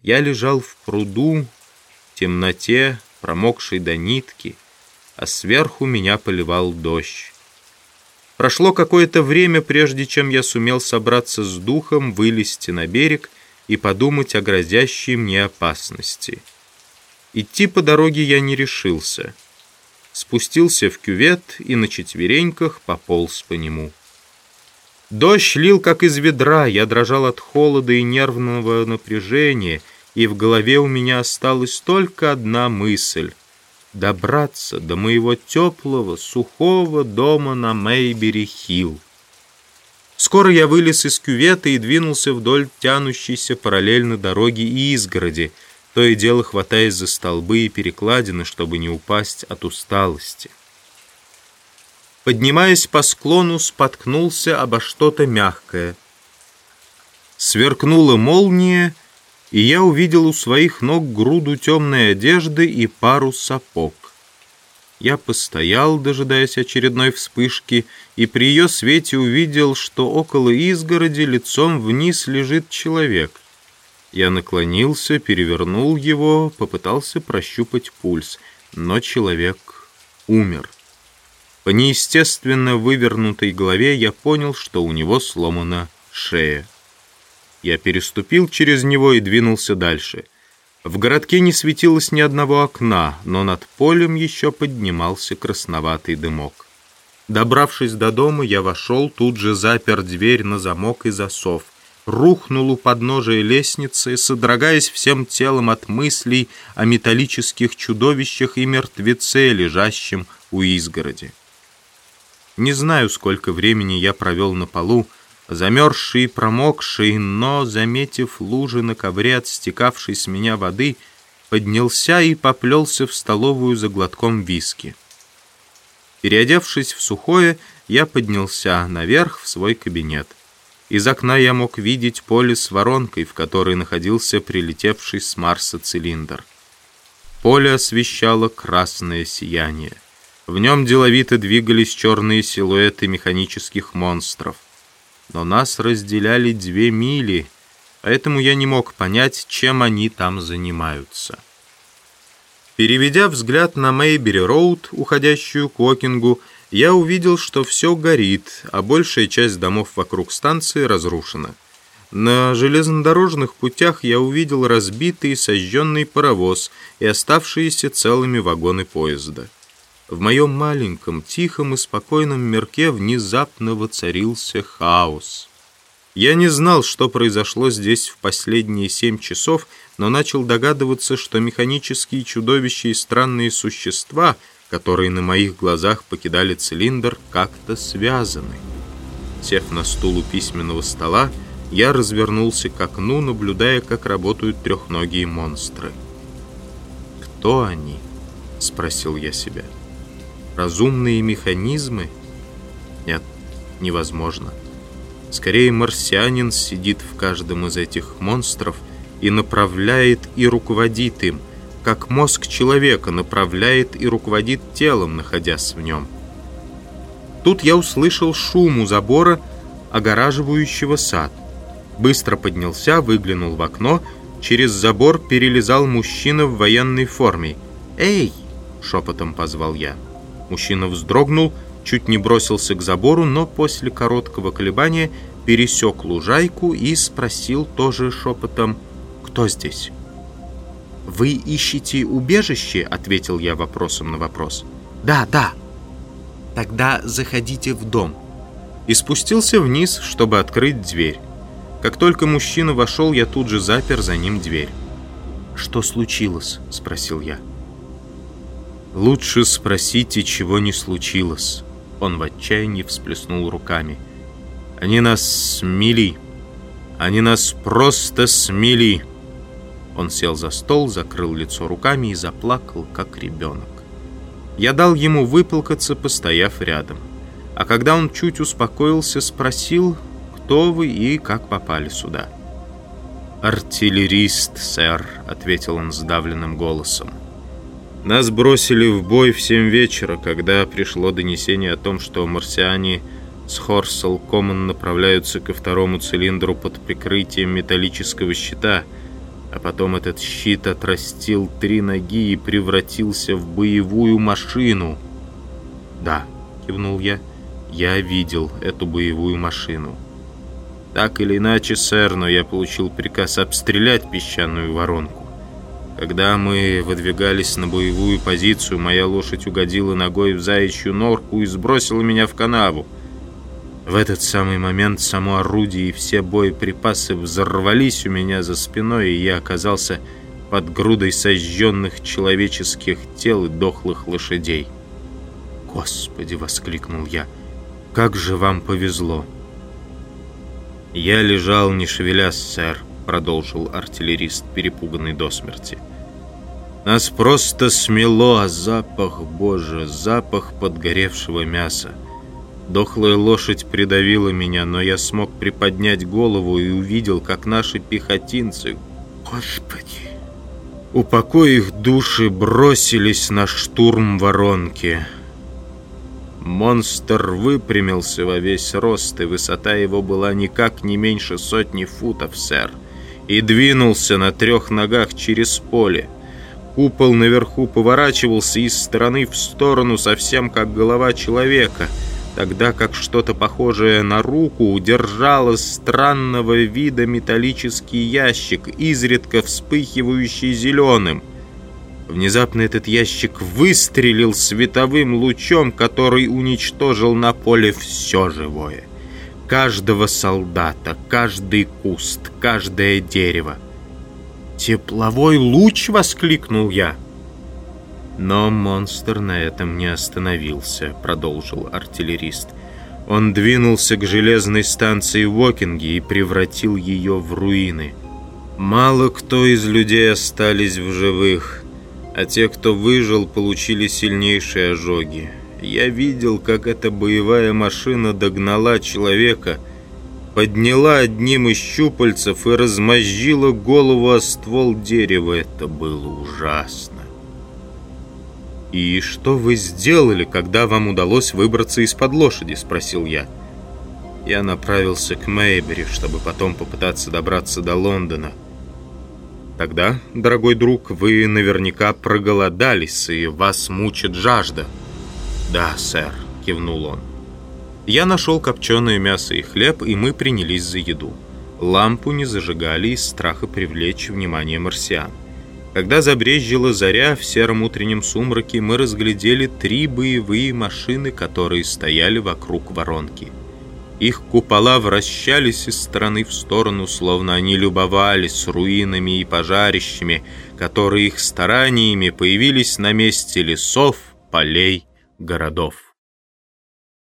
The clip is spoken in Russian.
Я лежал в пруду, в темноте, промокшей до нитки, а сверху меня поливал дождь. Прошло какое-то время, прежде чем я сумел собраться с духом, вылезти на берег и подумать о грозящей мне опасности. Идти по дороге я не решился. Спустился в кювет и на четвереньках пополз по нему. Дождь лил, как из ведра, я дрожал от холода и нервного напряжения, и в голове у меня осталась только одна мысль — добраться до моего теплого, сухого дома на Мейбери-Хилл. Скоро я вылез из кювета и двинулся вдоль тянущейся параллельно дороги и изгороди, то и дело хватаясь за столбы и перекладины, чтобы не упасть от усталости. Поднимаясь по склону, споткнулся обо что-то мягкое. Сверкнула молния, и я увидел у своих ног груду темной одежды и пару сапог. Я постоял, дожидаясь очередной вспышки, и при ее свете увидел, что около изгороди лицом вниз лежит человек. Я наклонился, перевернул его, попытался прощупать пульс, но человек умер. По неестественно вывернутой голове я понял, что у него сломана шея. Я переступил через него и двинулся дальше. В городке не светилось ни одного окна, но над полем еще поднимался красноватый дымок. Добравшись до дома, я вошел, тут же запер дверь на замок и засов. Рухнул у подножия лестницы, содрогаясь всем телом от мыслей о металлических чудовищах и мертвеце, лежащем у изгороди. Не знаю, сколько времени я провел на полу, замерзший и промокший, но, заметив лужи на ковре от стекавшей с меня воды, поднялся и поплелся в столовую за глотком виски. Переодевшись в сухое, я поднялся наверх в свой кабинет. Из окна я мог видеть поле с воронкой, в которой находился прилетевший с Марса цилиндр. Поле освещало красное сияние. В нем деловито двигались черные силуэты механических монстров. Но нас разделяли две мили, поэтому я не мог понять, чем они там занимаются. Переведя взгляд на Мейбери-Роуд, уходящую к Окингу, я увидел, что все горит, а большая часть домов вокруг станции разрушена. На железнодорожных путях я увидел разбитый сожженный паровоз и оставшиеся целыми вагоны поезда. В моем маленьком, тихом и спокойном мирке внезапно воцарился хаос. Я не знал, что произошло здесь в последние семь часов, но начал догадываться, что механические чудовища и странные существа, которые на моих глазах покидали цилиндр, как-то связаны. Сев на стул у письменного стола, я развернулся к окну, наблюдая, как работают трехногие монстры. «Кто они?» — спросил я себя. Разумные механизмы? Нет, невозможно. Скорее, марсианин сидит в каждом из этих монстров и направляет и руководит им, как мозг человека направляет и руководит телом, находясь в нем. Тут я услышал шум у забора, огораживающего сад. Быстро поднялся, выглянул в окно. Через забор перелезал мужчина в военной форме. «Эй!» — шепотом позвал я. Мужчина вздрогнул, чуть не бросился к забору, но после короткого колебания пересек лужайку и спросил тоже шепотом «Кто здесь?» «Вы ищете убежище?» — ответил я вопросом на вопрос. «Да, да». «Тогда заходите в дом». И спустился вниз, чтобы открыть дверь. Как только мужчина вошел, я тут же запер за ним дверь. «Что случилось?» — спросил я. «Лучше спросите, чего не случилось». Он в отчаянии всплеснул руками. «Они нас смели. Они нас просто смели». Он сел за стол, закрыл лицо руками и заплакал, как ребенок. Я дал ему выплакаться, постояв рядом. А когда он чуть успокоился, спросил, кто вы и как попали сюда. «Артиллерист, сэр», — ответил он сдавленным голосом. Нас бросили в бой в 7 вечера, когда пришло донесение о том, что марсиане с Хорсел Коммон направляются ко второму цилиндру под прикрытием металлического щита. А потом этот щит отрастил три ноги и превратился в боевую машину. «Да», — кивнул я, — «я видел эту боевую машину». Так или иначе, сэр, но я получил приказ обстрелять песчаную воронку. Когда мы выдвигались на боевую позицию, моя лошадь угодила ногой в заячью норку и сбросила меня в канаву. В этот самый момент само орудие и все боеприпасы взорвались у меня за спиной, и я оказался под грудой сожженных человеческих тел и дохлых лошадей. «Господи!» — воскликнул я. «Как же вам повезло!» «Я лежал, не шевелясь, сэр», — продолжил артиллерист, перепуганный до смерти. «Нас просто смело, а запах, боже, запах подгоревшего мяса. Дохлая лошадь придавила меня, но я смог приподнять голову и увидел, как наши пехотинцы, господи, упокой их души, бросились на штурм воронки». Монстр выпрямился во весь рост, и высота его была никак не меньше сотни футов, сэр, и двинулся на трех ногах через поле. Купол наверху поворачивался из стороны в сторону, совсем как голова человека, тогда как что-то похожее на руку удержало странного вида металлический ящик, изредка вспыхивающий зеленым. Внезапно этот ящик выстрелил световым лучом, который уничтожил на поле все живое. Каждого солдата, каждый куст, каждое дерево. «Тепловой луч!» — воскликнул я. Но монстр на этом не остановился, продолжил артиллерист. Он двинулся к железной станции Вокинги и превратил ее в руины. Мало кто из людей остались в живых а те, кто выжил, получили сильнейшие ожоги. Я видел, как эта боевая машина догнала человека, подняла одним из щупальцев и размозжила голову о ствол дерева. Это было ужасно. «И что вы сделали, когда вам удалось выбраться из-под лошади?» – спросил я. Я направился к Мейбери, чтобы потом попытаться добраться до Лондона – Тогда, дорогой друг, вы наверняка проголодались, и вас мучит жажда. Да, сэр, кивнул он. Я нашел копченое мясо и хлеб, и мы принялись за еду. Лампу не зажигали из страха привлечь внимание марсиан. Когда забрезжила заря в сером утреннем сумраке, мы разглядели три боевые машины, которые стояли вокруг воронки. Их купола вращались из стороны в сторону, словно они любовались руинами и пожарищами, которые их стараниями появились на месте лесов, полей, городов.